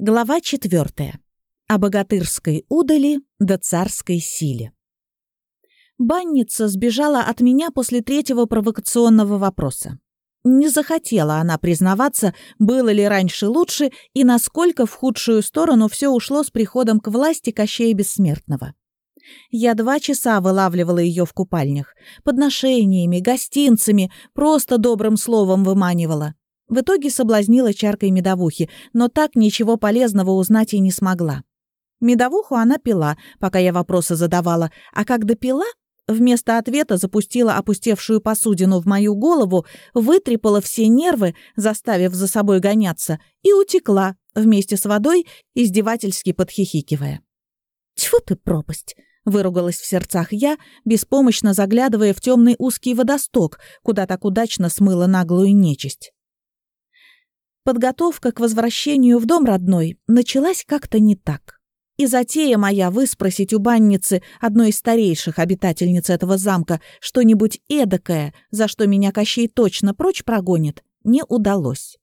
Глава четвертая. О богатырской удали до царской силе. Банница сбежала от меня после третьего провокационного вопроса. Не захотела она признаваться, было ли раньше лучше и насколько в худшую сторону все ушло с приходом к власти Кощея Бессмертного. Я два часа вылавливала ее в купальнях, подношениями, гостинцами, просто добрым словом выманивала. В итоге соблазнила чаркой медовухи, но так ничего полезного узнать и не смогла. Медовуху она пила, пока я вопросы задавала, а как допила, вместо ответа запустила опустевшую посудину в мою голову, вытрепала все нервы, заставив за собой гоняться, и утекла вместе с водой, издевательски подхихикивая. «Тьфу ты, пропасть!» — выругалась в сердцах я, беспомощно заглядывая в темный узкий водосток, куда так удачно смыла наглую нечисть. Подготовка к возвращению в дом родной началась как-то не так. И затея моя выспросить у банницы, одной из старейших обитательниц этого замка, что-нибудь эдакое, за что меня Кощей точно прочь прогонит, не удалось.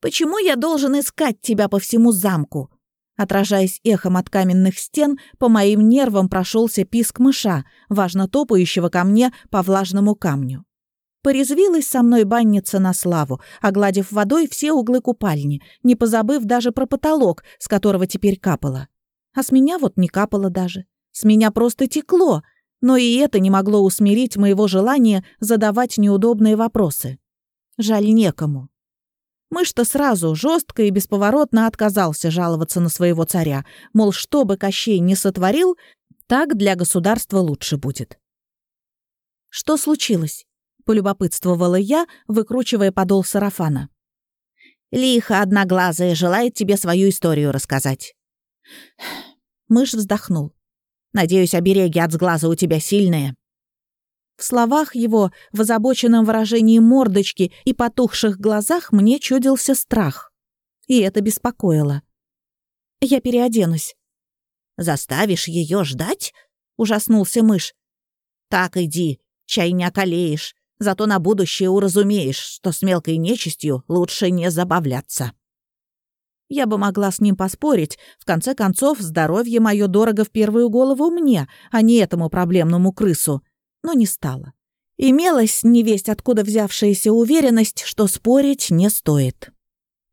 «Почему я должен искать тебя по всему замку?» Отражаясь эхом от каменных стен, по моим нервам прошелся писк мыша, важно топающего ко мне по влажному камню. Порезвилась со мной банница на славу, огладив водой все углы купальни, не позабыв даже про потолок, с которого теперь капало. А с меня вот не капало даже. С меня просто текло, но и это не могло усмирить моего желания задавать неудобные вопросы. Жаль некому. Мышь-то сразу жестко и бесповоротно отказался жаловаться на своего царя, мол, что бы Кощей не сотворил, так для государства лучше будет. Что случилось? — полюбопытствовала я, выкручивая подол сарафана. «Лихо одноглазая желает тебе свою историю рассказать». Мышь вздохнул. «Надеюсь, обереги от сглаза у тебя сильные». В словах его, в озабоченном выражении мордочки и потухших глазах мне чудился страх. И это беспокоило. «Я переоденусь». «Заставишь ее ждать?» — ужаснулся мышь. «Так иди, чай не околеешь. Зато на будущее уразумеешь, что с мелкой нечистью лучше не забавляться. Я бы могла с ним поспорить. В конце концов, здоровье мое дорого в первую голову мне, а не этому проблемному крысу. Но не стала. Имелась невесть откуда взявшаяся уверенность, что спорить не стоит.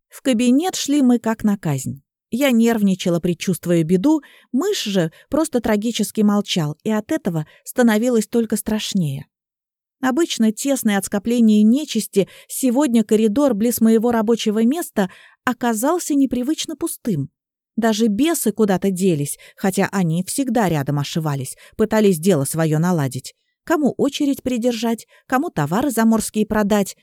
В кабинет шли мы как на казнь. Я нервничала, предчувствуя беду, мышь же просто трагически молчал, и от этого становилось только страшнее. Обычно тесный от скопления нечисти, сегодня коридор близ моего рабочего места оказался непривычно пустым. Даже бесы куда-то делись, хотя они всегда рядом ошивались, пытались дело свое наладить. Кому очередь придержать, кому товары заморские продать.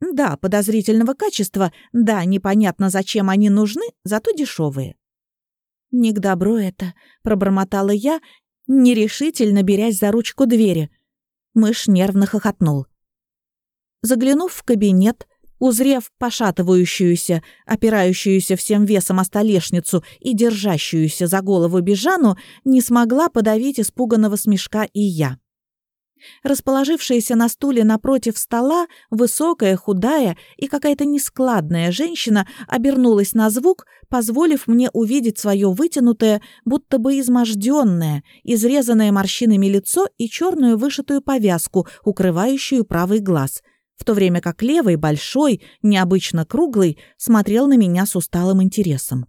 Да, подозрительного качества, да, непонятно, зачем они нужны, зато дешевые. «Не к добру это», — пробормотала я, нерешительно берясь за ручку двери — Мышь нервно хохотнул. Заглянув в кабинет, узрев пошатывающуюся, опирающуюся всем весом о столешницу и держащуюся за голову Бежану, не смогла подавить испуганного смешка и я. Расположившаяся на стуле напротив стола, высокая, худая и какая-то нескладная женщина обернулась на звук, позволив мне увидеть свое вытянутое, будто бы изможденное, изрезанное морщинами лицо и черную вышитую повязку, укрывающую правый глаз, в то время как левый, большой, необычно круглый, смотрел на меня с усталым интересом.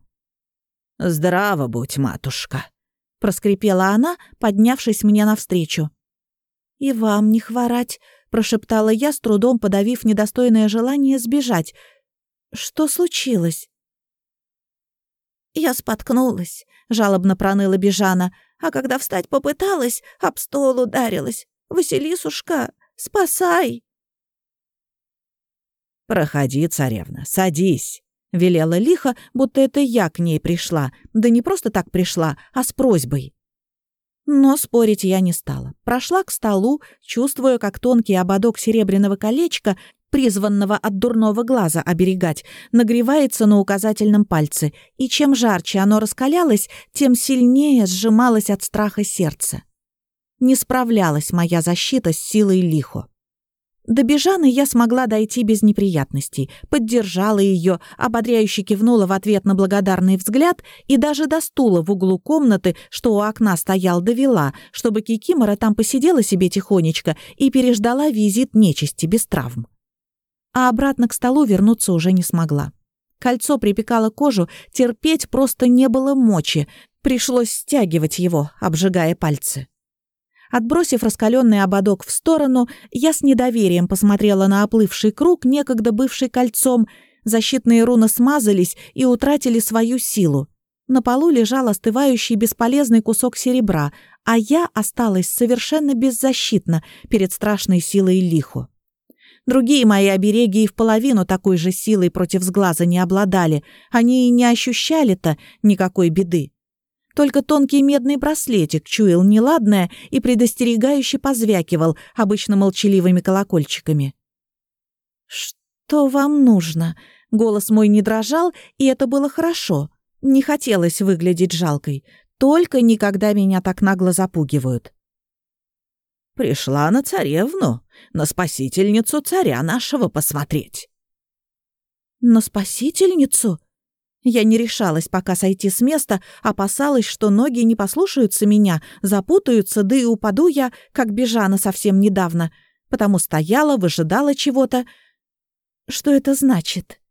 «Здраво будь, матушка», — проскрипела она, поднявшись мне навстречу. «И вам не хворать», — прошептала я, с трудом подавив недостойное желание сбежать. «Что случилось?» «Я споткнулась», — жалобно проныла Бежана, «а когда встать попыталась, об стол ударилась. Василисушка, спасай!» «Проходи, царевна, садись», — велела лихо, будто это я к ней пришла. Да не просто так пришла, а с просьбой. Но спорить я не стала. Прошла к столу, чувствуя, как тонкий ободок серебряного колечка, призванного от дурного глаза оберегать, нагревается на указательном пальце, и чем жарче оно раскалялось, тем сильнее сжималось от страха сердце. Не справлялась моя защита с силой лихо. До Бежаны я смогла дойти без неприятностей, поддержала ее, ободряюще кивнула в ответ на благодарный взгляд и даже до стула в углу комнаты, что у окна стоял, довела, чтобы Кикимора там посидела себе тихонечко и переждала визит нечисти без травм. А обратно к столу вернуться уже не смогла. Кольцо припекало кожу, терпеть просто не было мочи, пришлось стягивать его, обжигая пальцы. Отбросив раскаленный ободок в сторону, я с недоверием посмотрела на оплывший круг, некогда бывший кольцом. Защитные руны смазались и утратили свою силу. На полу лежал остывающий бесполезный кусок серебра, а я осталась совершенно беззащитна перед страшной силой лиху. Другие мои обереги и в половину такой же силой против сглаза не обладали. Они и не ощущали-то никакой беды. Только тонкий медный браслетик чуял неладное и предостерегающе позвякивал обычно молчаливыми колокольчиками. «Что вам нужно?» Голос мой не дрожал, и это было хорошо. Не хотелось выглядеть жалкой. Только никогда меня так нагло запугивают. «Пришла на царевну, на спасительницу царя нашего посмотреть». «На спасительницу?» Я не решалась пока сойти с места, опасалась, что ноги не послушаются меня, запутаются, да и упаду я, как бежана совсем недавно, потому стояла, выжидала чего-то. Что это значит?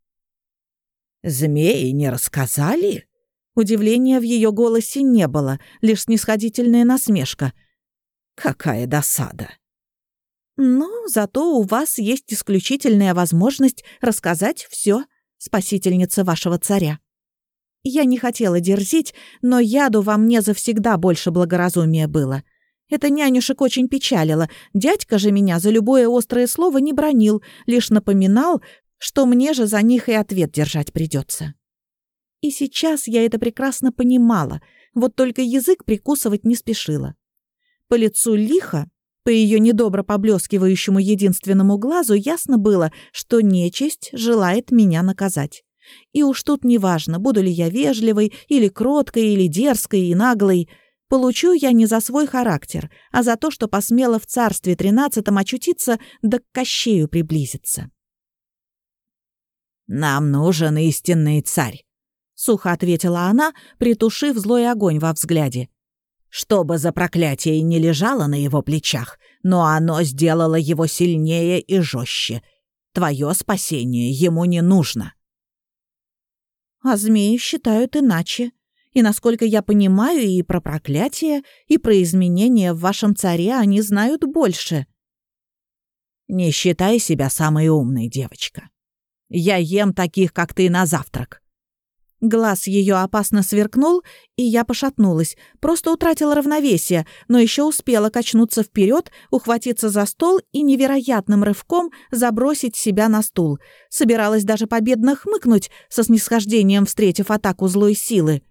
«Змеи не рассказали?» Удивления в ее голосе не было, лишь снисходительная насмешка. «Какая досада!» «Ну, зато у вас есть исключительная возможность рассказать все, спасительница вашего царя». Я не хотела дерзить, но яду во мне завсегда больше благоразумия было. Это нянюшек очень печалило. Дядька же меня за любое острое слово не бронил, лишь напоминал, что мне же за них и ответ держать придется. И сейчас я это прекрасно понимала, вот только язык прикусывать не спешила. По лицу лихо, по ее недобро поблескивающему единственному глазу ясно было, что нечисть желает меня наказать. И уж тут неважно, буду ли я вежливой, или кроткой, или дерзкой и наглой. Получу я не за свой характер, а за то, что посмела в царстве тринадцатом очутиться, да к Кощею приблизиться. «Нам нужен истинный царь», — сухо ответила она, притушив злой огонь во взгляде. «Что бы за проклятие не лежало на его плечах, но оно сделало его сильнее и жестче. Твое спасение ему не нужно». А змеи считают иначе. И, насколько я понимаю, и про проклятие, и про изменения в вашем царе они знают больше. Не считай себя самой умной, девочка. Я ем таких, как ты, на завтрак. Глаз ее опасно сверкнул, и я пошатнулась. Просто утратила равновесие, но еще успела качнуться вперед, ухватиться за стол и невероятным рывком забросить себя на стул. Собиралась даже победно хмыкнуть, со снисхождением встретив атаку злой силы.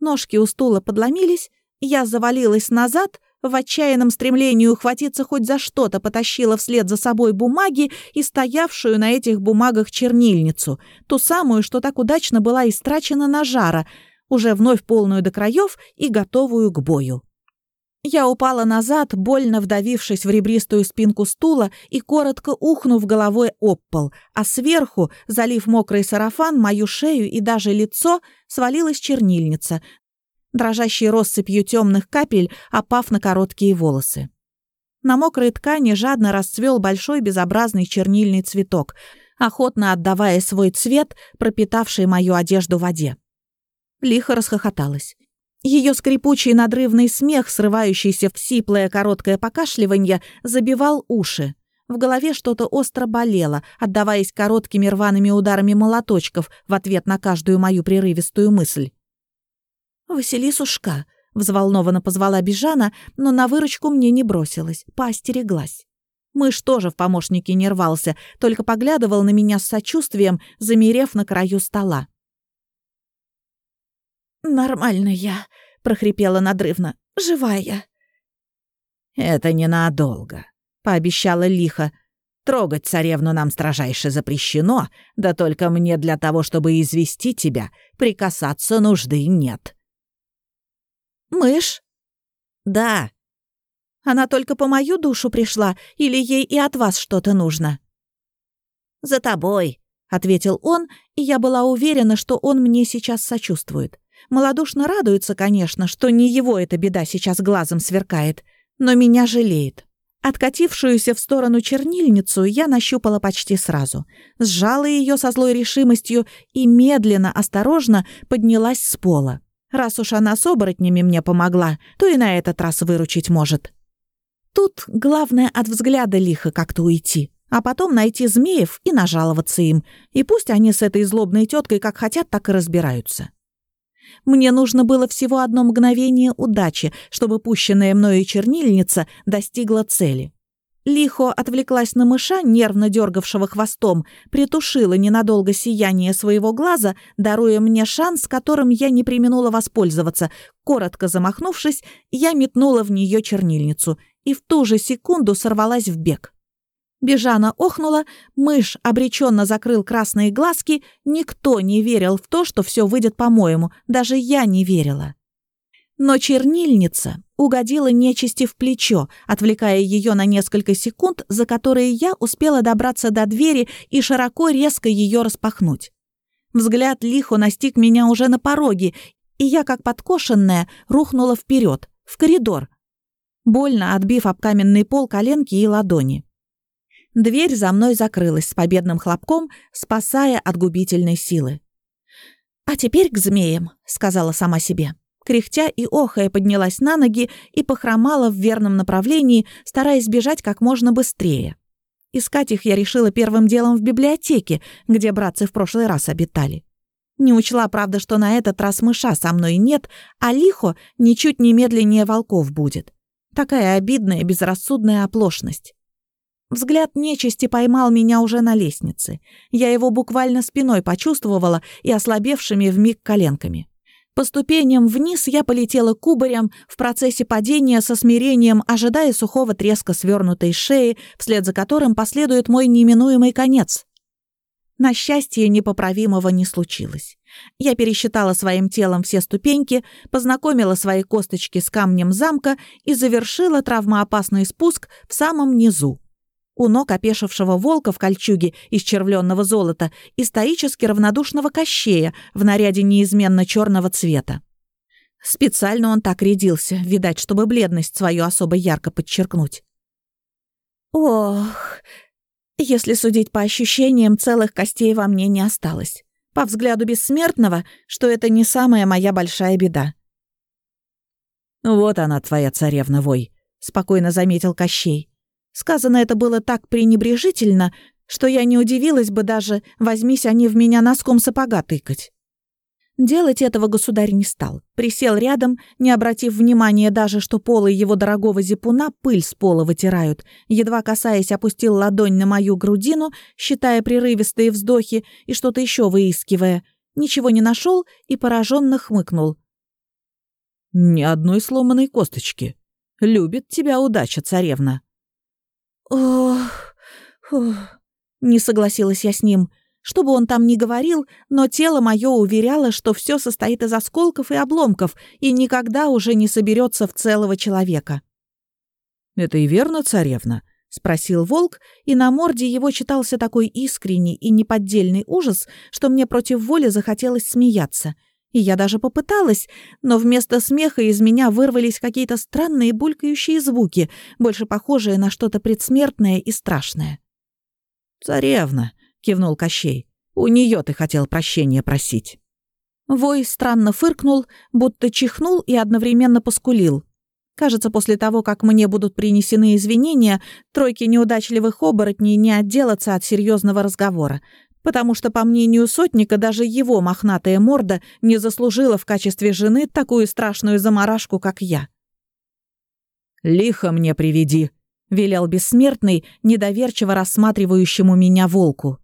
Ножки у стула подломились, я завалилась назад, в отчаянном стремлении ухватиться хоть за что-то потащила вслед за собой бумаги и стоявшую на этих бумагах чернильницу, ту самую, что так удачно была истрачена на жара, уже вновь полную до краев и готовую к бою. Я упала назад, больно вдавившись в ребристую спинку стула и коротко ухнув головой об пол, а сверху, залив мокрый сарафан, мою шею и даже лицо, свалилась чернильница, дрожащей россыпью темных капель, опав на короткие волосы. На мокрой ткани жадно расцвел большой безобразный чернильный цветок, охотно отдавая свой цвет, пропитавший мою одежду в воде. Лихо расхохоталась. Ее скрипучий надрывный смех, срывающийся в сиплое короткое покашливание, забивал уши. В голове что-то остро болело, отдаваясь короткими рваными ударами молоточков в ответ на каждую мою прерывистую мысль. «Василисушка!» — взволнованно позвала Бежана, но на выручку мне не бросилась, поостереглась. Мышь тоже в помощнике не рвался, только поглядывал на меня с сочувствием, замерев на краю стола. «Нормально я», — прохрипела надрывно. «Живая». «Это ненадолго», — пообещала лихо. «Трогать царевну нам строжайше запрещено, да только мне для того, чтобы извести тебя, прикасаться нужды нет». «Мышь?» «Да». Она только по мою душу пришла, или ей и от вас что-то нужно?» «За тобой», — ответил он, и я была уверена, что он мне сейчас сочувствует. Молодушно радуется, конечно, что не его эта беда сейчас глазом сверкает, но меня жалеет. Откатившуюся в сторону чернильницу я нащупала почти сразу. Сжала ее со злой решимостью и медленно, осторожно поднялась с пола. Раз уж она с оборотнями мне помогла, то и на этот раз выручить может. Тут главное от взгляда лихо как-то уйти, а потом найти змеев и нажаловаться им. И пусть они с этой злобной теткой как хотят, так и разбираются. Мне нужно было всего одно мгновение удачи, чтобы пущенная мною чернильница достигла цели. Лихо отвлеклась на мыша, нервно дергавшего хвостом, притушила ненадолго сияние своего глаза, даруя мне шанс, которым я не применула воспользоваться. Коротко замахнувшись, я метнула в нее чернильницу и в ту же секунду сорвалась в бег. Бежана охнула, мышь обреченно закрыл красные глазки, никто не верил в то, что все выйдет по-моему, даже я не верила. Но чернильница угодила нечисти в плечо, отвлекая ее на несколько секунд, за которые я успела добраться до двери и широко резко ее распахнуть. Взгляд лихо настиг меня уже на пороге, и я, как подкошенная, рухнула вперед, в коридор, больно отбив об каменный пол коленки и ладони. Дверь за мной закрылась с победным хлопком, спасая от губительной силы. «А теперь к змеям», — сказала сама себе. Кряхтя и охая поднялась на ноги и похромала в верном направлении, стараясь бежать как можно быстрее. Искать их я решила первым делом в библиотеке, где братцы в прошлый раз обитали. Не учла, правда, что на этот раз мыша со мной нет, а лихо ничуть не медленнее волков будет. Такая обидная безрассудная оплошность. Взгляд нечисти поймал меня уже на лестнице. Я его буквально спиной почувствовала и ослабевшими вмиг коленками. По ступеням вниз я полетела кубарем, в процессе падения со смирением, ожидая сухого треска свернутой шеи, вслед за которым последует мой неминуемый конец. На счастье, непоправимого не случилось. Я пересчитала своим телом все ступеньки, познакомила свои косточки с камнем замка и завершила травмоопасный спуск в самом низу у ног опешившего волка в кольчуге из червленного золота и стоически равнодушного кощея в наряде неизменно черного цвета. Специально он так рядился, видать, чтобы бледность свою особо ярко подчеркнуть. Ох, если судить по ощущениям, целых костей во мне не осталось. По взгляду бессмертного, что это не самая моя большая беда. «Вот она, твоя царевна Вой», — спокойно заметил Кощей. Сказано это было так пренебрежительно, что я не удивилась бы даже, возьмись они в меня носком сапога тыкать. Делать этого государь не стал. Присел рядом, не обратив внимания даже, что полы его дорогого зипуна пыль с пола вытирают. Едва касаясь, опустил ладонь на мою грудину, считая прерывистые вздохи и что-то еще выискивая. Ничего не нашел и пораженно хмыкнул. «Ни одной сломанной косточки. Любит тебя удача, царевна». «Ох, ох...» Не согласилась я с ним. Что бы он там ни говорил, но тело мое уверяло, что все состоит из осколков и обломков и никогда уже не соберется в целого человека. «Это и верно, царевна?» — спросил волк, и на морде его читался такой искренний и неподдельный ужас, что мне против воли захотелось смеяться — и я даже попыталась, но вместо смеха из меня вырвались какие-то странные булькающие звуки, больше похожие на что-то предсмертное и страшное. «Царевна», — кивнул Кощей, — «у нее ты хотел прощения просить». Вой странно фыркнул, будто чихнул и одновременно поскулил. Кажется, после того, как мне будут принесены извинения, тройке неудачливых оборотней не отделаться от серьезного разговора потому что, по мнению сотника, даже его мохнатая морда не заслужила в качестве жены такую страшную заморашку, как я. «Лихо мне приведи», — велел бессмертный, недоверчиво рассматривающему меня волку.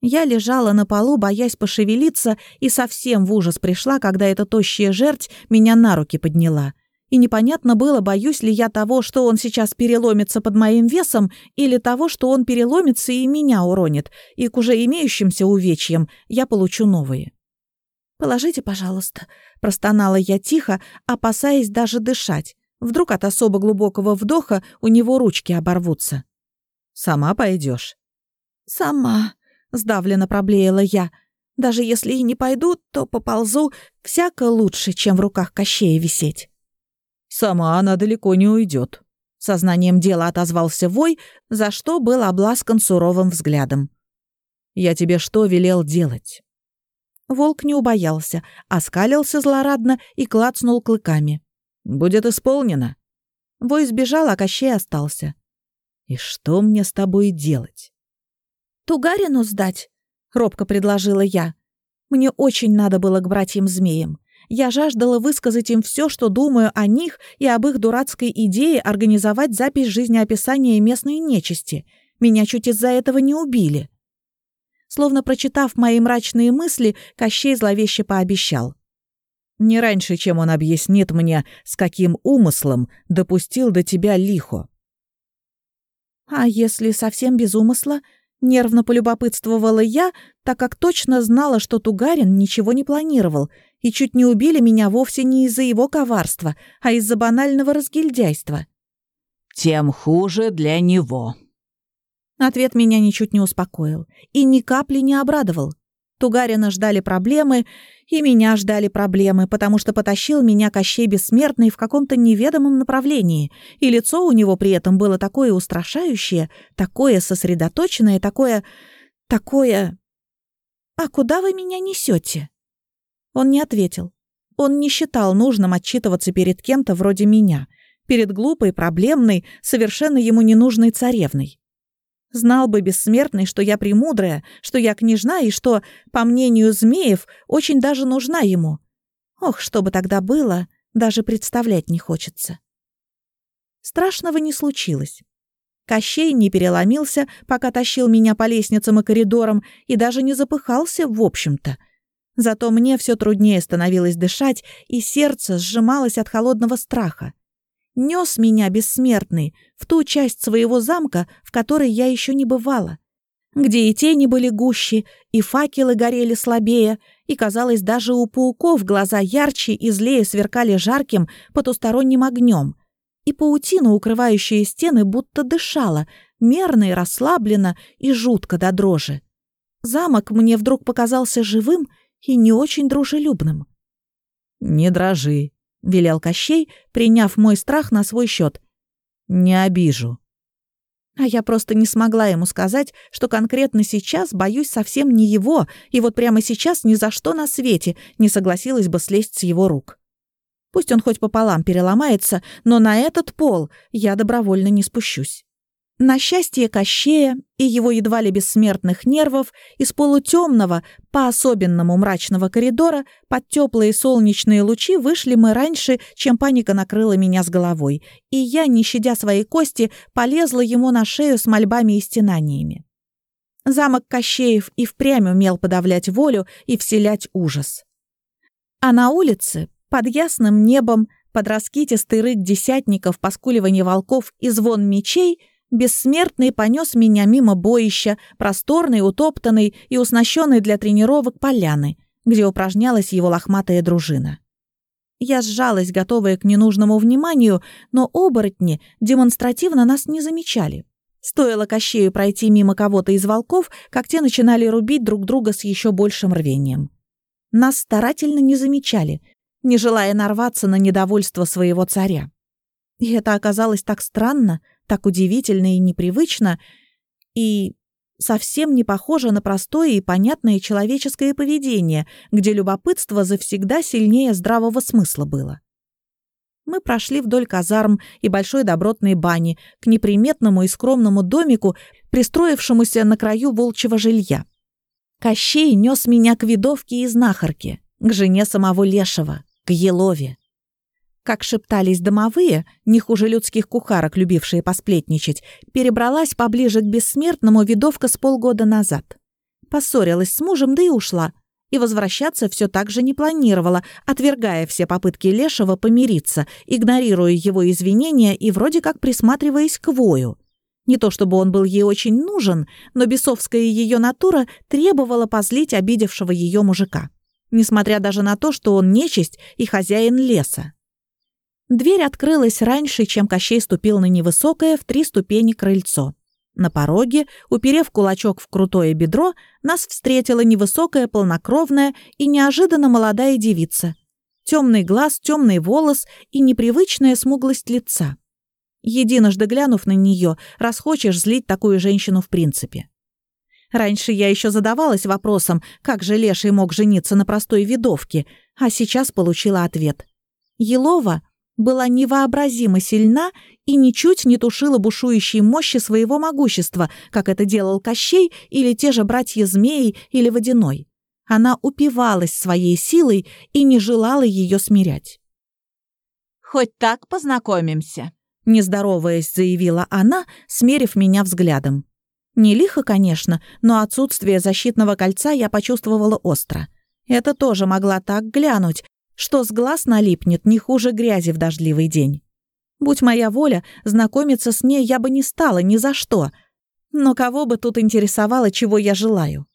Я лежала на полу, боясь пошевелиться, и совсем в ужас пришла, когда эта тощая жерть меня на руки подняла и непонятно было, боюсь ли я того, что он сейчас переломится под моим весом, или того, что он переломится и меня уронит, и к уже имеющимся увечьям я получу новые. «Положите, пожалуйста», — простонала я тихо, опасаясь даже дышать. Вдруг от особо глубокого вдоха у него ручки оборвутся. «Сама пойдешь? «Сама», — сдавленно проблеяла я. «Даже если и не пойду, то поползу всяко лучше, чем в руках Кощея висеть». «Сама она далеко не уйдет. Сознанием дела отозвался Вой, за что был обласкан суровым взглядом. «Я тебе что велел делать?» Волк не убоялся, оскалился злорадно и клацнул клыками. «Будет исполнено». Вой сбежал, а Кощей остался. «И что мне с тобой делать?» «Тугарину сдать», — робко предложила я. Мне очень надо было к братьям-змеям. Я жаждала высказать им все, что думаю о них и об их дурацкой идее организовать запись жизнеописания местной нечисти. Меня чуть из-за этого не убили. Словно прочитав мои мрачные мысли, Кощей зловеще пообещал. «Не раньше, чем он объяснит мне, с каким умыслом допустил до тебя лихо». «А если совсем без умысла?» Нервно полюбопытствовала я, так как точно знала, что Тугарин ничего не планировал, и чуть не убили меня вовсе не из-за его коварства, а из-за банального разгильдяйства. «Тем хуже для него». Ответ меня ничуть не успокоил и ни капли не обрадовал. Тугарина ждали проблемы, и меня ждали проблемы, потому что потащил меня Кощей Бессмертный в каком-то неведомом направлении, и лицо у него при этом было такое устрашающее, такое сосредоточенное, такое... такое... «А куда вы меня несете? Он не ответил. Он не считал нужным отчитываться перед кем-то вроде меня, перед глупой, проблемной, совершенно ему ненужной царевной. Знал бы бессмертный, что я премудрая, что я княжна и что, по мнению змеев, очень даже нужна ему. Ох, что бы тогда было, даже представлять не хочется. Страшного не случилось. Кощей не переломился, пока тащил меня по лестницам и коридорам, и даже не запыхался, в общем-то. Зато мне все труднее становилось дышать, и сердце сжималось от холодного страха нес меня бессмертный в ту часть своего замка, в которой я еще не бывала, где и тени были гуще, и факелы горели слабее, и, казалось, даже у пауков глаза ярче и злее сверкали жарким потусторонним огнем, и паутина, укрывающая стены, будто дышала, мерно и расслабленно, и жутко до дрожи. Замок мне вдруг показался живым и не очень дружелюбным. «Не дрожи», — велел Кощей, приняв мой страх на свой счет. «Не обижу». А я просто не смогла ему сказать, что конкретно сейчас боюсь совсем не его, и вот прямо сейчас ни за что на свете не согласилась бы слезть с его рук. Пусть он хоть пополам переломается, но на этот пол я добровольно не спущусь. На счастье Кощея и его едва ли бессмертных нервов из полутемного, по-особенному мрачного коридора под теплые солнечные лучи вышли мы раньше, чем паника накрыла меня с головой, и я, не щадя своей кости, полезла ему на шею с мольбами и стенаниями. Замок Кощеев и впрямь умел подавлять волю и вселять ужас. А на улице, под ясным небом, под раскитистый рык десятников, поскуливание волков и звон мечей — Бессмертный понес меня мимо боища, просторной, утоптанной и уснащенной для тренировок поляны, где упражнялась его лохматая дружина. Я сжалась, готовая к ненужному вниманию, но оборотни демонстративно нас не замечали. Стоило Кощею пройти мимо кого-то из волков, как те начинали рубить друг друга с еще большим рвением. Нас старательно не замечали, не желая нарваться на недовольство своего царя. И это оказалось так странно, так удивительно и непривычно, и совсем не похоже на простое и понятное человеческое поведение, где любопытство завсегда сильнее здравого смысла было. Мы прошли вдоль казарм и большой добротной бани к неприметному и скромному домику, пристроившемуся на краю волчьего жилья. Кощей нес меня к видовке и знахарке, к жене самого Лешего, к Елове. Как шептались домовые, не хуже людских кухарок, любившие посплетничать, перебралась поближе к бессмертному видовка с полгода назад. Поссорилась с мужем, да и ушла. И возвращаться все так же не планировала, отвергая все попытки Лешего помириться, игнорируя его извинения и вроде как присматриваясь к вою. Не то чтобы он был ей очень нужен, но бесовская ее натура требовала позлить обидевшего ее мужика. Несмотря даже на то, что он нечисть и хозяин леса. Дверь открылась раньше, чем Кощей ступил на невысокое в три ступени крыльцо. На пороге, уперев кулачок в крутое бедро, нас встретила невысокая, полнокровная и неожиданно молодая девица. Темный глаз, темный волос и непривычная смуглость лица. Единожды глянув на нее, расхочешь злить такую женщину в принципе. Раньше я еще задавалась вопросом, как же Леший мог жениться на простой видовке, а сейчас получила ответ. Елова была невообразимо сильна и ничуть не тушила бушующей мощи своего могущества, как это делал Кощей или те же братья-змеи или Водяной. Она упивалась своей силой и не желала ее смирять. «Хоть так познакомимся», — нездороваясь, заявила она, смерив меня взглядом. Не лихо, конечно, но отсутствие защитного кольца я почувствовала остро. Это тоже могла так глянуть, что с глаз налипнет не хуже грязи в дождливый день. Будь моя воля, знакомиться с ней я бы не стала ни за что. Но кого бы тут интересовало, чего я желаю?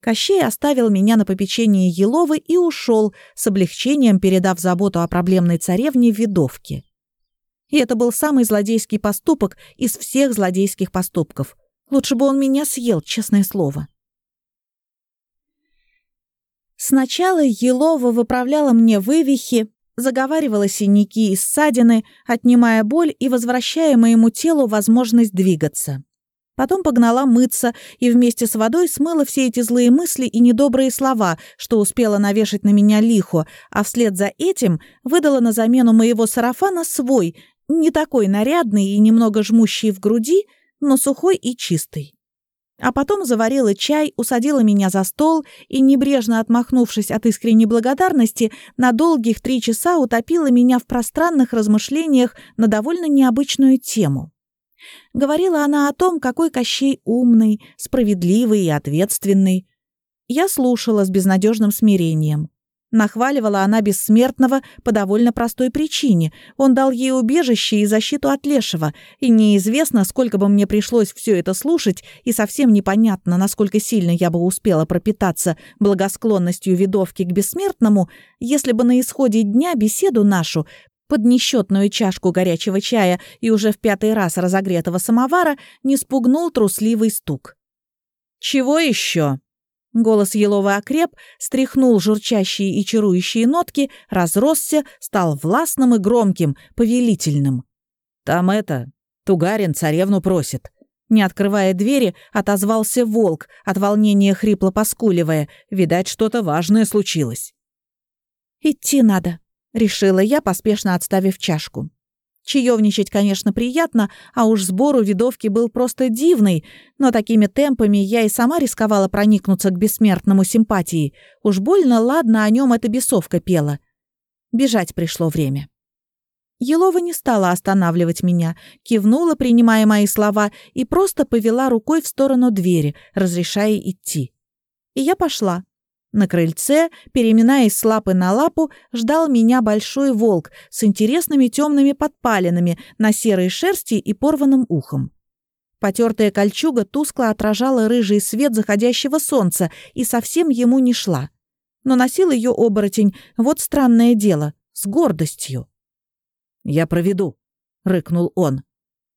Кощей оставил меня на попечении Еловы и ушел, с облегчением передав заботу о проблемной царевне Видовке. И это был самый злодейский поступок из всех злодейских поступков. Лучше бы он меня съел, честное слово. Сначала Елова выправляла мне вывихи, заговаривала синяки и ссадины, отнимая боль и возвращая моему телу возможность двигаться. Потом погнала мыться и вместе с водой смыла все эти злые мысли и недобрые слова, что успела навешать на меня лихо, а вслед за этим выдала на замену моего сарафана свой, не такой нарядный и немного жмущий в груди, но сухой и чистый. А потом заварила чай, усадила меня за стол и, небрежно отмахнувшись от искренней благодарности, на долгих три часа утопила меня в пространных размышлениях на довольно необычную тему. Говорила она о том, какой Кощей умный, справедливый и ответственный. Я слушала с безнадежным смирением. Нахваливала она бессмертного по довольно простой причине. Он дал ей убежище и защиту от лешего, и неизвестно, сколько бы мне пришлось все это слушать, и совсем непонятно, насколько сильно я бы успела пропитаться благосклонностью видовки к бессмертному, если бы на исходе дня беседу нашу под несчетную чашку горячего чая и уже в пятый раз разогретого самовара не спугнул трусливый стук. «Чего еще?» Голос Еловы окреп, стряхнул журчащие и чарующие нотки, разросся, стал властным и громким, повелительным. «Там это, Тугарин царевну просит». Не открывая двери, отозвался волк, от волнения хрипло поскуливая. Видать, что-то важное случилось. «Идти надо», — решила я, поспешно отставив чашку. Чаевничать, конечно, приятно, а уж сбор у видовки был просто дивный, но такими темпами я и сама рисковала проникнуться к бессмертному симпатии. Уж больно ладно о нем эта бесовка пела. Бежать пришло время. Елова не стала останавливать меня, кивнула, принимая мои слова, и просто повела рукой в сторону двери, разрешая идти. И я пошла. На крыльце, переминаясь с лапы на лапу, ждал меня большой волк с интересными темными подпалинами на серой шерсти и порванным ухом. Потертая кольчуга тускло отражала рыжий свет заходящего солнца и совсем ему не шла. Но носил ее оборотень, вот странное дело, с гордостью. «Я проведу», — рыкнул он.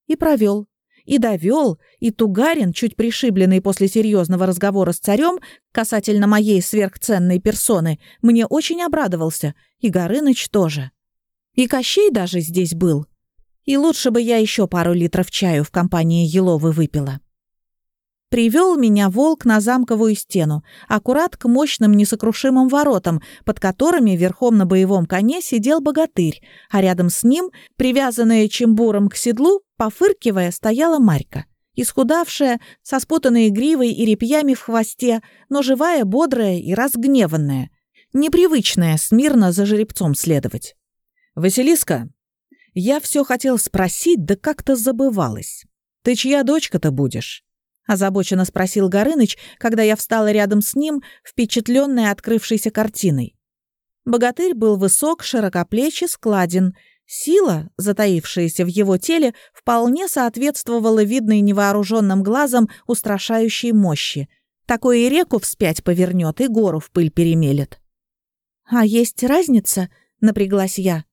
И провел. И довел, и Тугарин, чуть пришибленный после серьезного разговора с царем касательно моей сверхценной персоны, мне очень обрадовался, и Горыныч тоже. И Кощей даже здесь был. И лучше бы я еще пару литров чаю в компании Еловы выпила. Привел меня волк на замковую стену, аккурат к мощным несокрушимым воротам, под которыми верхом на боевом коне сидел богатырь, а рядом с ним, привязанная чембуром к седлу, пофыркивая, стояла Марька. Исхудавшая, со спутанной гривой и репьями в хвосте, но живая, бодрая и разгневанная. Непривычная смирно за жеребцом следовать. «Василиска, я все хотел спросить, да как-то забывалась. Ты чья дочка-то будешь?» Озабоченно спросил Горыныч, когда я встала рядом с ним, впечатленная открывшейся картиной. Богатырь был высок, широкоплеч и складен. Сила, затаившаяся в его теле, вполне соответствовала видной невооруженным глазом устрашающей мощи. Такое и реку вспять повернет, и гору в пыль перемелет. «А есть разница?» — напряглась я.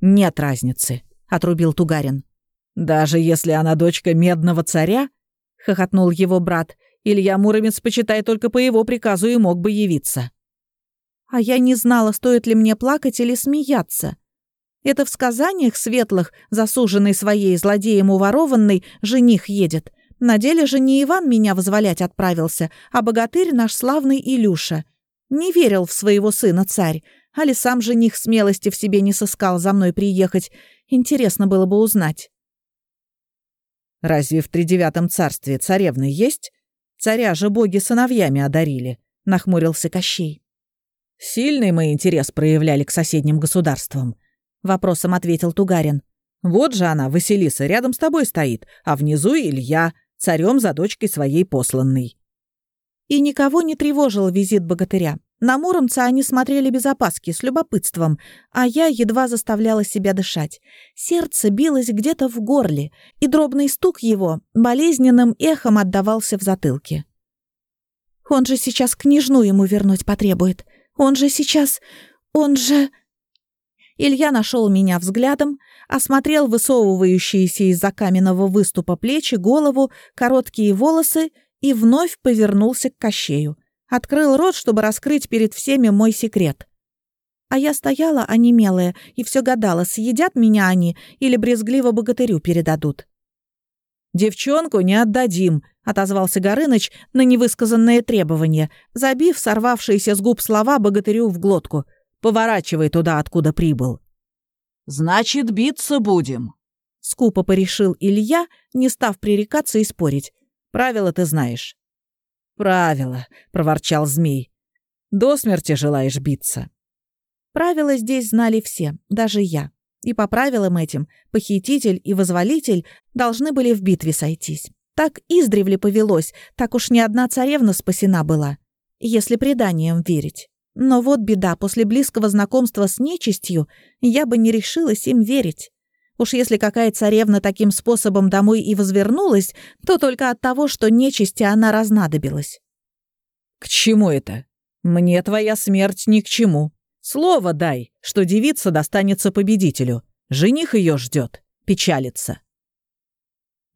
«Нет разницы», — отрубил Тугарин. «Даже если она дочка медного царя?» — хохотнул его брат. «Илья Муромец, почитай, только по его приказу и мог бы явиться». А я не знала, стоит ли мне плакать или смеяться. Это в сказаниях светлых, засуженный своей злодеем уворованный, жених едет. На деле же не Иван меня вызволять отправился, а богатырь наш славный Илюша. Не верил в своего сына царь, али сам жених смелости в себе не сыскал за мной приехать. Интересно было бы узнать. «Разве в тридевятом царстве царевны есть? Царя же боги сыновьями одарили», — нахмурился Кощей. «Сильный мы интерес проявляли к соседним государствам», — вопросом ответил Тугарин. «Вот же она, Василиса, рядом с тобой стоит, а внизу Илья, царем за дочкой своей посланный. И никого не тревожил визит богатыря. На Муромца они смотрели без опаски, с любопытством, а я едва заставляла себя дышать. Сердце билось где-то в горле, и дробный стук его болезненным эхом отдавался в затылке. «Он же сейчас княжну ему вернуть потребует. Он же сейчас... Он же...» Илья нашел меня взглядом, осмотрел высовывающиеся из-за каменного выступа плечи, голову, короткие волосы и вновь повернулся к Кощею. Открыл рот, чтобы раскрыть перед всеми мой секрет. А я стояла, онемелая, и все гадала, съедят меня они или брезгливо богатырю передадут. «Девчонку не отдадим», — отозвался Горыныч на невысказанное требование, забив сорвавшиеся с губ слова богатырю в глотку. «Поворачивай туда, откуда прибыл». «Значит, биться будем», — скупо порешил Илья, не став пререкаться и спорить. «Правила ты знаешь». «Правила», — проворчал змей. «До смерти желаешь биться». Правила здесь знали все, даже я. И по правилам этим похититель и возволитель должны были в битве сойтись. Так издревле повелось, так уж ни одна царевна спасена была, если преданиям верить. Но вот беда, после близкого знакомства с нечистью я бы не решилась им верить. Уж если какая царевна таким способом домой и возвернулась, то только от того, что нечисти она разнадобилась. «К чему это? Мне твоя смерть ни к чему. Слово дай, что девица достанется победителю. Жених ее ждет, печалится».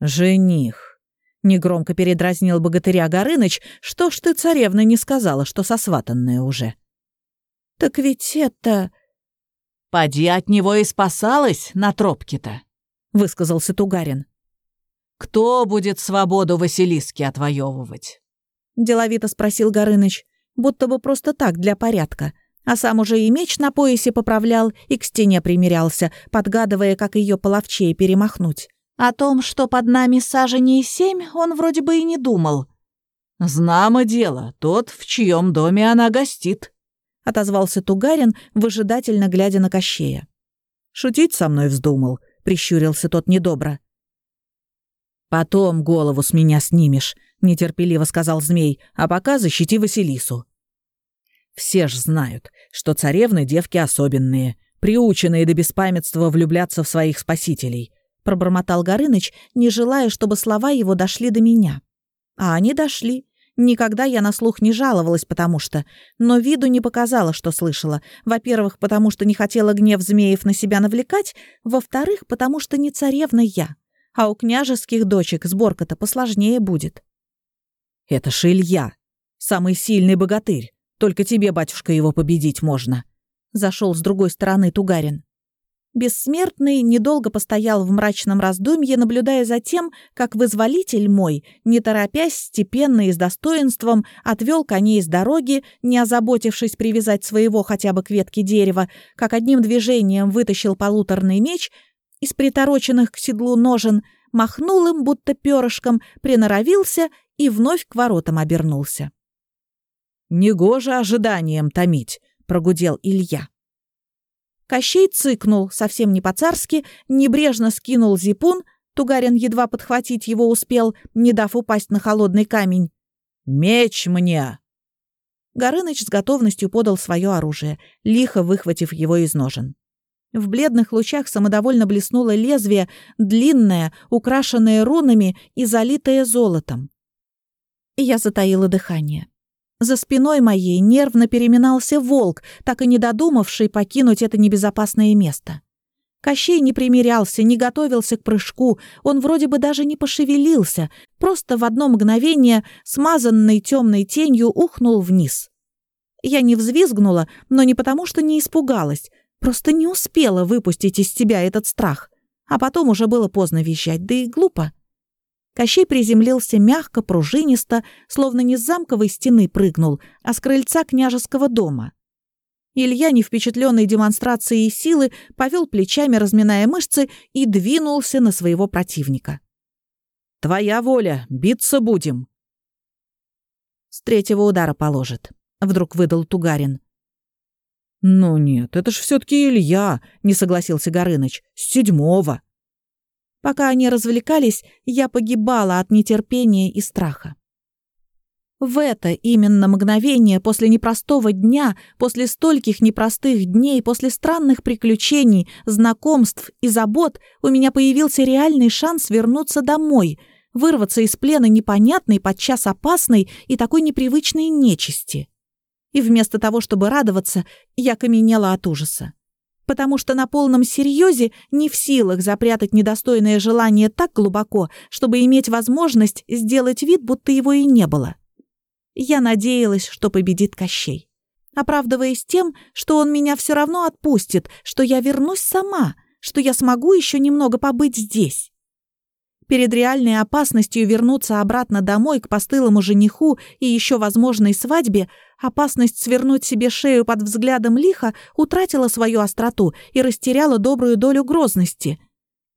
«Жених», — негромко передразнил богатыря Горыныч, «что ж ты, царевна, не сказала, что сосватанная уже?» «Так ведь это...» «Поди от него и спасалась на тропке-то», — высказался Тугарин. «Кто будет свободу Василиски отвоевывать?» — деловито спросил Горыныч, будто бы просто так, для порядка, а сам уже и меч на поясе поправлял и к стене примерялся, подгадывая, как ее половчее перемахнуть. О том, что под нами саженей семь, он вроде бы и не думал. «Знамо дело, тот, в чьем доме она гостит», — отозвался Тугарин, выжидательно глядя на Кощея. «Шутить со мной вздумал», — прищурился тот недобро. «Потом голову с меня снимешь», — нетерпеливо сказал змей, «а пока защити Василису». «Все ж знают, что царевны девки особенные, приученные до беспамятства влюбляться в своих спасителей», — пробормотал Горыныч, не желая, чтобы слова его дошли до меня. А они дошли. Никогда я на слух не жаловалась, потому что... Но виду не показала, что слышала. Во-первых, потому что не хотела гнев змеев на себя навлекать. Во-вторых, потому что не царевна я. А у княжеских дочек сборка-то посложнее будет. «Это ж Илья, самый сильный богатырь. Только тебе, батюшка, его победить можно». Зашел с другой стороны Тугарин. Бессмертный недолго постоял в мрачном раздумье, наблюдая за тем, как вызволитель мой, не торопясь, степенно и с достоинством, отвел коней с дороги, не озаботившись привязать своего хотя бы к ветке дерева, как одним движением вытащил полуторный меч из притороченных к седлу ножен, махнул им, будто перышком, приноровился и вновь к воротам обернулся. «Негоже ожиданием томить», — прогудел Илья. Кощей цыкнул, совсем не по-царски, небрежно скинул зипун, Тугарин едва подхватить его успел, не дав упасть на холодный камень. «Меч мне!» Горыныч с готовностью подал свое оружие, лихо выхватив его из ножен. В бледных лучах самодовольно блеснуло лезвие, длинное, украшенное рунами и залитое золотом. Я затаила дыхание. За спиной моей нервно переминался волк, так и не додумавший покинуть это небезопасное место. Кощей не примирялся, не готовился к прыжку, он вроде бы даже не пошевелился, просто в одно мгновение, смазанной темной тенью, ухнул вниз. Я не взвизгнула, но не потому, что не испугалась, просто не успела выпустить из себя этот страх. А потом уже было поздно вещать, да и глупо. Кощей приземлился мягко, пружинисто, словно не с замковой стены прыгнул, а с крыльца княжеского дома. Илья, не впечатленный демонстрацией силы, повел плечами, разминая мышцы, и двинулся на своего противника. «Твоя воля, биться будем!» «С третьего удара положит», — вдруг выдал Тугарин. «Ну нет, это ж все таки Илья», — не согласился Горыныч. «С седьмого». Пока они развлекались, я погибала от нетерпения и страха. В это именно мгновение после непростого дня, после стольких непростых дней, после странных приключений, знакомств и забот у меня появился реальный шанс вернуться домой, вырваться из плена непонятной, подчас опасной и такой непривычной нечисти. И вместо того, чтобы радоваться, я каменела от ужаса. Потому что на полном серьезе не в силах запрятать недостойное желание так глубоко, чтобы иметь возможность сделать вид, будто его и не было. Я надеялась, что победит Кощей. Оправдываясь тем, что он меня все равно отпустит, что я вернусь сама, что я смогу еще немного побыть здесь. Перед реальной опасностью вернуться обратно домой к постылому жениху и еще возможной свадьбе, опасность свернуть себе шею под взглядом лиха утратила свою остроту и растеряла добрую долю грозности —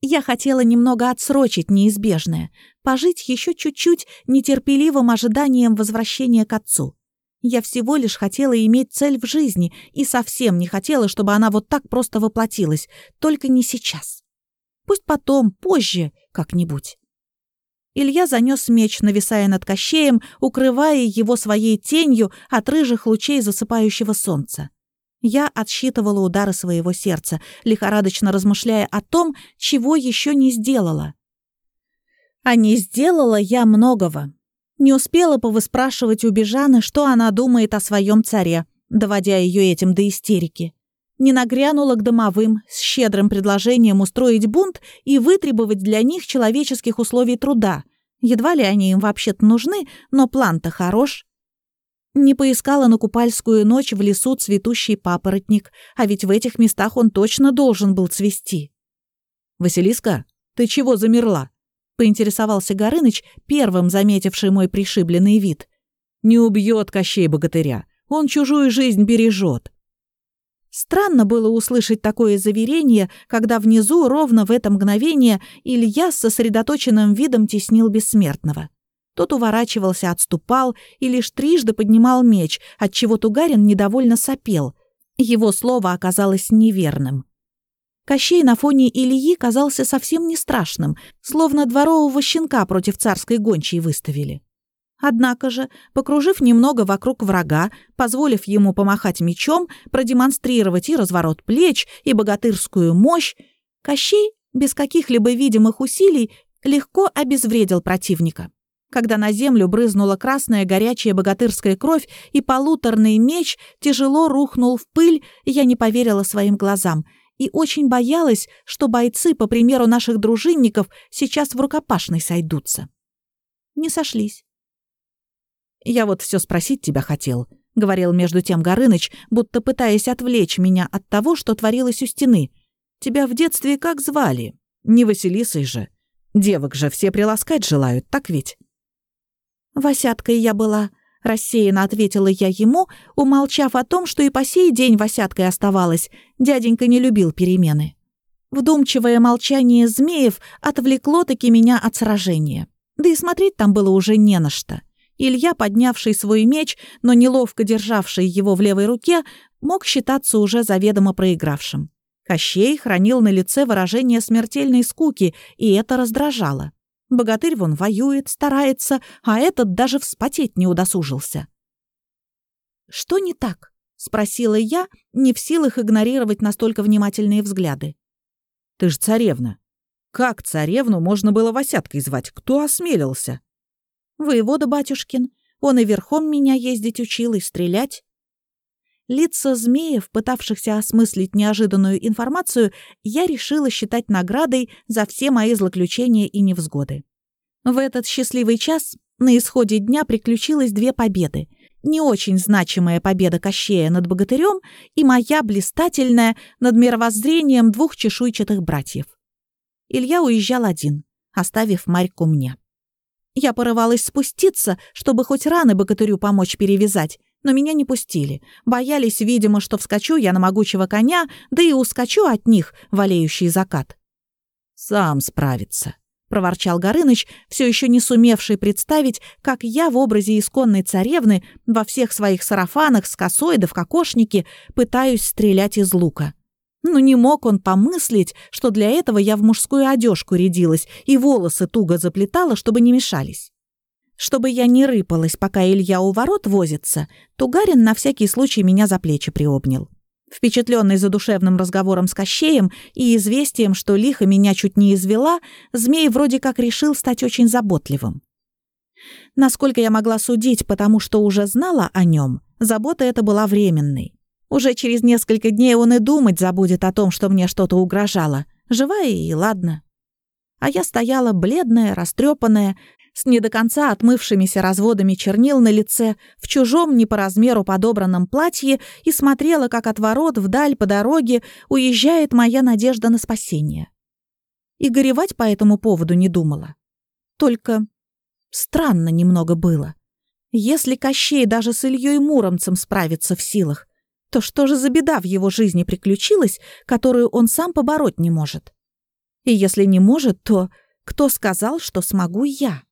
я хотела немного отсрочить неизбежное, пожить еще чуть-чуть нетерпеливым ожиданием возвращения к отцу. Я всего лишь хотела иметь цель в жизни и совсем не хотела, чтобы она вот так просто воплотилась, только не сейчас. Пусть потом, позже, как-нибудь. Илья занес меч, нависая над Кощеем, укрывая его своей тенью от рыжих лучей засыпающего солнца. Я отсчитывала удары своего сердца, лихорадочно размышляя о том, чего еще не сделала. А не сделала я многого. Не успела повыспрашивать у Бежаны, что она думает о своем царе, доводя ее этим до истерики. Не нагрянула к домовым с щедрым предложением устроить бунт и вытребовать для них человеческих условий труда. Едва ли они им вообще-то нужны, но план-то хорош. Не поискала на Купальскую ночь в лесу цветущий папоротник, а ведь в этих местах он точно должен был цвести. «Василиска, ты чего замерла?» — поинтересовался Горыныч, первым заметивший мой пришибленный вид. «Не убьет Кощей богатыря, он чужую жизнь бережет». Странно было услышать такое заверение, когда внизу, ровно в это мгновение, Илья с сосредоточенным видом теснил бессмертного. Тот уворачивался, отступал и лишь трижды поднимал меч, отчего Тугарин недовольно сопел. Его слово оказалось неверным. Кощей на фоне Ильи казался совсем не страшным, словно дворового щенка против царской гончей выставили. Однако же, покружив немного вокруг врага, позволив ему помахать мечом, продемонстрировать и разворот плеч, и богатырскую мощь, Кощей, без каких-либо видимых усилий, легко обезвредил противника. Когда на землю брызнула красная горячая богатырская кровь, и полуторный меч тяжело рухнул в пыль, я не поверила своим глазам и очень боялась, что бойцы, по примеру наших дружинников, сейчас в рукопашной сойдутся. Не сошлись. «Я вот все спросить тебя хотел», — говорил между тем Горыныч, будто пытаясь отвлечь меня от того, что творилось у стены. «Тебя в детстве как звали? Не Василисой же. Девок же все приласкать желают, так ведь?» «Васяткой я была», — рассеянно ответила я ему, умолчав о том, что и по сей день Васяткой оставалась. Дяденька не любил перемены. Вдумчивое молчание змеев отвлекло-таки меня от сражения. Да и смотреть там было уже не на что. Илья, поднявший свой меч, но неловко державший его в левой руке, мог считаться уже заведомо проигравшим. Кощей хранил на лице выражение смертельной скуки, и это раздражало. Богатырь вон воюет, старается, а этот даже вспотеть не удосужился. «Что не так?» — спросила я, не в силах игнорировать настолько внимательные взгляды. «Ты ж царевна. Как царевну можно было Васяткой звать? Кто осмелился?» «Воевода батюшкин. Он и верхом меня ездить учил, и стрелять». Лица змеев, пытавшихся осмыслить неожиданную информацию, я решила считать наградой за все мои злоключения и невзгоды. В этот счастливый час на исходе дня приключилось две победы. Не очень значимая победа Кощея над богатырем и моя блистательная над мировоззрением двух чешуйчатых братьев. Илья уезжал один, оставив Марьку мне. Я порывалась спуститься, чтобы хоть раны богатырю помочь перевязать, но меня не пустили. Боялись, видимо, что вскочу я на могучего коня, да и ускочу от них, валеющий закат. «Сам справится», — проворчал Горыныч, все еще не сумевший представить, как я в образе исконной царевны во всех своих сарафанах с косой да в кокошнике пытаюсь стрелять из лука. Но не мог он помыслить, что для этого я в мужскую одежку рядилась и волосы туго заплетала, чтобы не мешались. Чтобы я не рыпалась, пока Илья у ворот возится, Тугарин на всякий случай меня за плечи приобнял. Впечатленный задушевным разговором с Кощеем и известием, что лихо меня чуть не извела, змей вроде как решил стать очень заботливым. Насколько я могла судить, потому что уже знала о нем, забота эта была временной. Уже через несколько дней он и думать забудет о том, что мне что-то угрожало. Живая и ладно. А я стояла бледная, растрепанная, с не до конца отмывшимися разводами чернил на лице, в чужом не по размеру подобранном платье и смотрела, как от ворот вдаль по дороге уезжает моя надежда на спасение. И горевать по этому поводу не думала. Только странно немного было. Если Кощей даже с Ильей Муромцем справится в силах, то что же за беда в его жизни приключилась, которую он сам побороть не может? И если не может, то кто сказал, что смогу я?